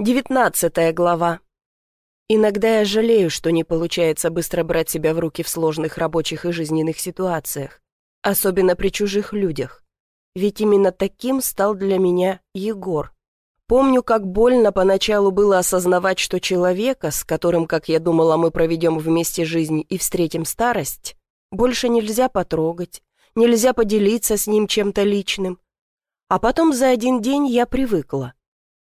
Девятнадцатая глава. Иногда я жалею, что не получается быстро брать себя в руки в сложных рабочих и жизненных ситуациях, особенно при чужих людях. Ведь именно таким стал для меня Егор. Помню, как больно поначалу было осознавать, что человека, с которым, как я думала, мы проведем вместе жизнь и встретим старость, больше нельзя потрогать, нельзя поделиться с ним чем-то личным. А потом за один день я привыкла.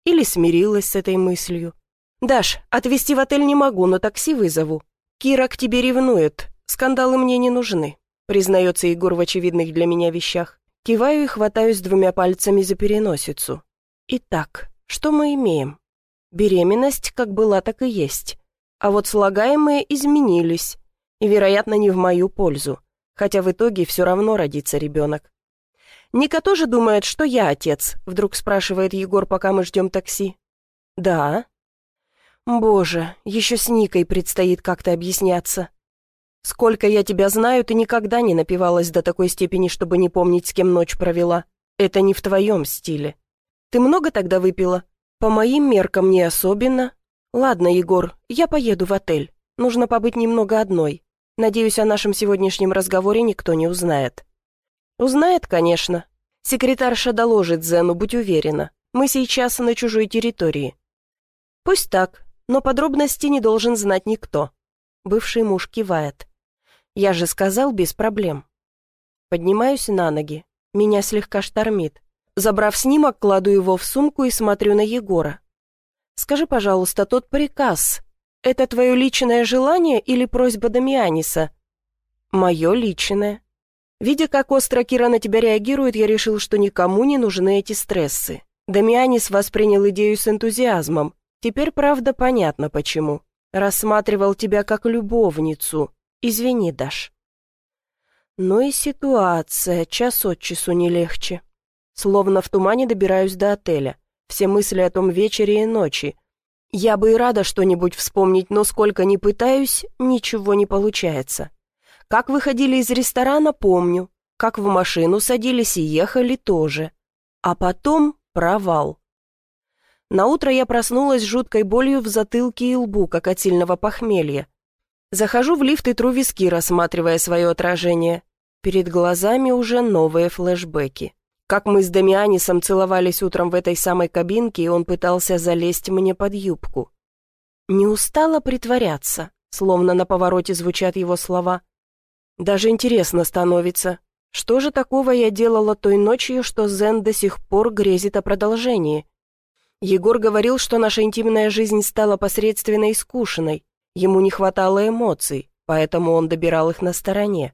Или смирилась с этой мыслью. «Даш, отвезти в отель не могу, но такси вызову. Кира к тебе ревнует, скандалы мне не нужны», признается Егор в очевидных для меня вещах. Киваю и хватаюсь двумя пальцами за переносицу. Итак, что мы имеем? Беременность как была, так и есть. А вот слагаемые изменились. И, вероятно, не в мою пользу. Хотя в итоге все равно родится ребенок. «Ника тоже думает, что я отец?» — вдруг спрашивает Егор, пока мы ждем такси. «Да». «Боже, еще с Никой предстоит как-то объясняться. Сколько я тебя знаю, ты никогда не напивалась до такой степени, чтобы не помнить, с кем ночь провела. Это не в твоем стиле. Ты много тогда выпила? По моим меркам не особенно. Ладно, Егор, я поеду в отель. Нужно побыть немного одной. Надеюсь, о нашем сегодняшнем разговоре никто не узнает». «Узнает, конечно. Секретарша доложит Зену, будь уверена. Мы сейчас на чужой территории». «Пусть так, но подробности не должен знать никто». Бывший муж кивает. «Я же сказал, без проблем». Поднимаюсь на ноги. Меня слегка штормит. Забрав снимок, кладу его в сумку и смотрю на Егора. «Скажи, пожалуйста, тот приказ. Это твое личное желание или просьба Дамианиса?» «Мое личное. Видя, как остро Кира на тебя реагирует, я решил, что никому не нужны эти стрессы. Дамианис воспринял идею с энтузиазмом. Теперь, правда, понятно почему. Рассматривал тебя как любовницу. Извини, Даш. Ну и ситуация, час от часу не легче. Словно в тумане добираюсь до отеля. Все мысли о том вечере и ночи. Я бы и рада что-нибудь вспомнить, но сколько ни пытаюсь, ничего не получается. Как выходили из ресторана, помню. Как в машину садились и ехали, тоже. А потом провал. Наутро я проснулась с жуткой болью в затылке и лбу, как от сильного похмелья. Захожу в лифт и тру виски, рассматривая свое отражение. Перед глазами уже новые флешбеки. Как мы с Дамианисом целовались утром в этой самой кабинке, и он пытался залезть мне под юбку. Не устала притворяться, словно на повороте звучат его слова – даже интересно становится, что же такого я делала той ночью, что Зен до сих пор грезит о продолжении? Егор говорил, что наша интимная жизнь стала посредственной и скучной. Ему не хватало эмоций, поэтому он добирал их на стороне.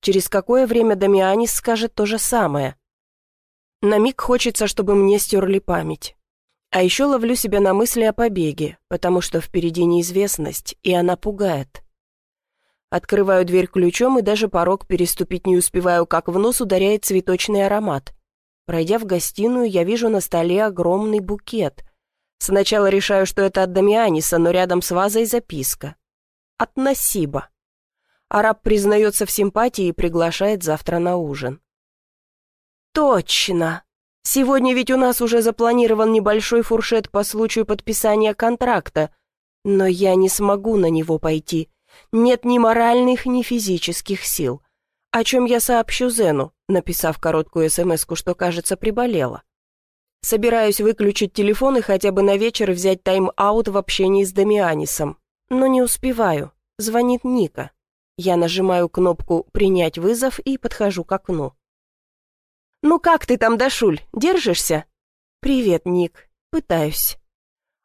Через какое время Дамианис скажет то же самое? На миг хочется, чтобы мне стерли память. А еще ловлю себя на мысли о побеге, потому что впереди неизвестность, и она пугает. Открываю дверь ключом и даже порог переступить не успеваю, как в нос ударяет цветочный аромат. Пройдя в гостиную, я вижу на столе огромный букет. Сначала решаю, что это от Дамианиса, но рядом с вазой записка. От Насиба. Араб признается в симпатии и приглашает завтра на ужин. «Точно! Сегодня ведь у нас уже запланирован небольшой фуршет по случаю подписания контракта, но я не смогу на него пойти» Нет ни моральных, ни физических сил. О чем я сообщу Зену, написав короткую смс что, кажется, приболела. Собираюсь выключить телефон и хотя бы на вечер взять тайм-аут в общении с Дамианисом. Но не успеваю. Звонит Ника. Я нажимаю кнопку «Принять вызов» и подхожу к окну. «Ну как ты там, Дашуль, держишься?» «Привет, Ник. Пытаюсь».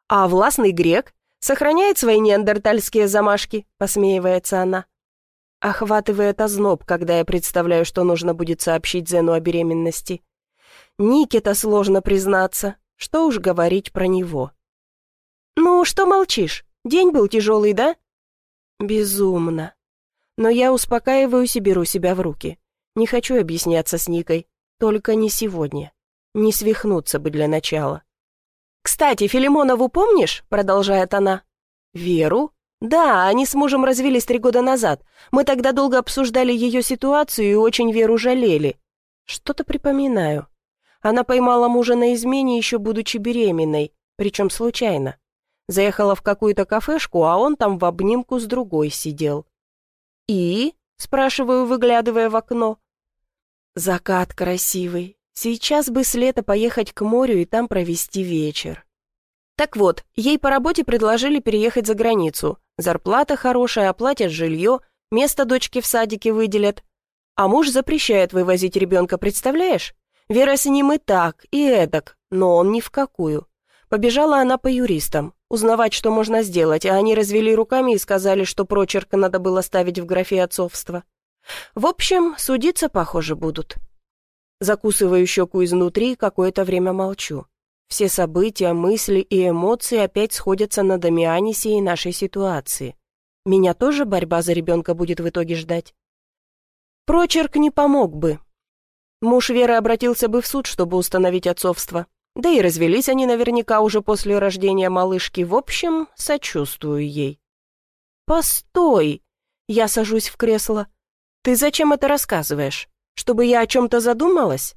«А властный грек? Сохраняет свои неандертальские замашки», — посмеивается она. Охватывает озноб, когда я представляю, что нужно будет сообщить Зену о беременности. Нике-то сложно признаться, что уж говорить про него. «Ну, что молчишь? День был тяжелый, да?» «Безумно. Но я успокаиваюсь и беру себя в руки. Не хочу объясняться с Никой, только не сегодня. Не свихнуться бы для начала». «Кстати, Филимонову помнишь?» — продолжает она. «Веру?» «Да, они с мужем развелись три года назад. Мы тогда долго обсуждали ее ситуацию и очень Веру жалели. Что-то припоминаю. Она поймала мужа на измене, еще будучи беременной. причем случайно. Заехала в какую-то кафешку, а он там в обнимку с другой сидел. «И?» — спрашиваю, выглядывая в окно. «Закат красивый. Сейчас бы с лета поехать к морю и там провести вечер». Так вот, ей по работе предложили переехать за границу. Зарплата хорошая, оплатят жилье, место дочке в садике выделят. А муж запрещает вывозить ребенка, представляешь? Вера с ним и так, и эдак, но он ни в какую. Побежала она по юристам, узнавать, что можно сделать, а они развели руками и сказали, что прочерк надо было ставить в графе отцовства. В общем, судиться, похоже, будут. Закусываю щеку изнутри, какое-то время молчу. Все события, мысли и эмоции опять сходятся на Дамианисе и нашей ситуации. Меня тоже борьба за ребенка будет в итоге ждать? Прочерк не помог бы. Муж Веры обратился бы в суд, чтобы установить отцовство. Да и развелись они наверняка уже после рождения малышки. В общем, сочувствую ей. «Постой!» Я сажусь в кресло. «Ты зачем это рассказываешь? Чтобы я о чем-то задумалась?»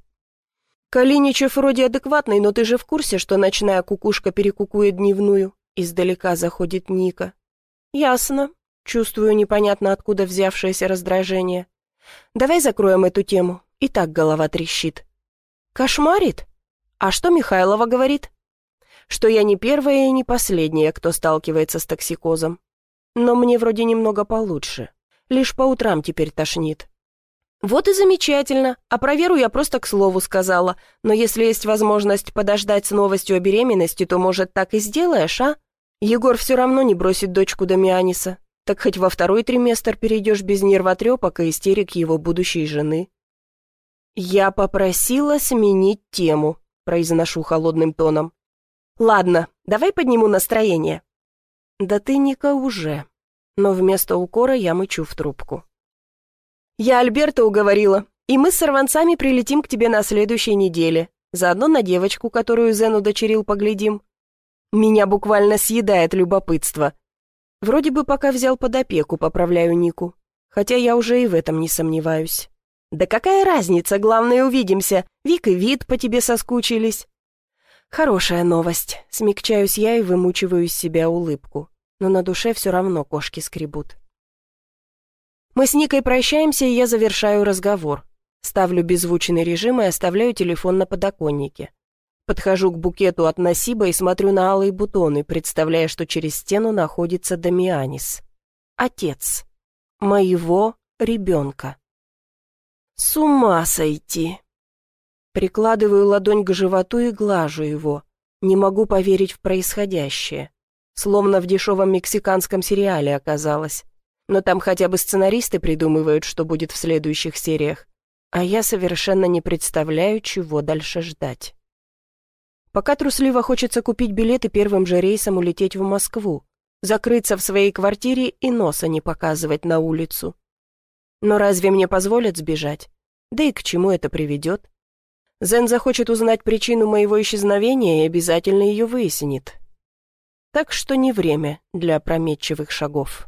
«Калиничев вроде адекватный, но ты же в курсе, что ночная кукушка перекукует дневную?» Издалека заходит Ника. «Ясно. Чувствую непонятно откуда взявшееся раздражение. Давай закроем эту тему. И так голова трещит». «Кошмарит? А что Михайлова говорит?» «Что я не первая и не последняя, кто сталкивается с токсикозом. Но мне вроде немного получше. Лишь по утрам теперь тошнит. «Вот и замечательно. А про Веру я просто к слову сказала. Но если есть возможность подождать с новостью о беременности, то, может, так и сделаешь, а? Егор все равно не бросит дочку Дамианиса. Так хоть во второй триместр перейдешь без нервотрепок и истерик его будущей жены». «Я попросила сменить тему», — произношу холодным тоном. «Ладно, давай подниму настроение». «Да ты, Ника, уже». Но вместо укора я мычу в трубку. «Я Альберта уговорила, и мы с сорванцами прилетим к тебе на следующей неделе. Заодно на девочку, которую Зен удочерил, поглядим. Меня буквально съедает любопытство. Вроде бы пока взял под опеку, поправляю Нику. Хотя я уже и в этом не сомневаюсь. Да какая разница, главное, увидимся. Вик и Вид по тебе соскучились. Хорошая новость. Смягчаюсь я и вымучиваю из себя улыбку. Но на душе все равно кошки скребут. Мы с Никой прощаемся, и я завершаю разговор. Ставлю беззвучный режим и оставляю телефон на подоконнике. Подхожу к букету от Насиба и смотрю на алые бутоны, представляя, что через стену находится Дамианис. Отец. Моего ребенка. С ума сойти. Прикладываю ладонь к животу и глажу его. Не могу поверить в происходящее. Словно в дешевом мексиканском сериале оказалось но там хотя бы сценаристы придумывают, что будет в следующих сериях, а я совершенно не представляю, чего дальше ждать. Пока трусливо хочется купить билеты первым же рейсом улететь в Москву, закрыться в своей квартире и носа не показывать на улицу. Но разве мне позволят сбежать? Да и к чему это приведет? Зен захочет узнать причину моего исчезновения и обязательно ее выяснит. Так что не время для опрометчивых шагов.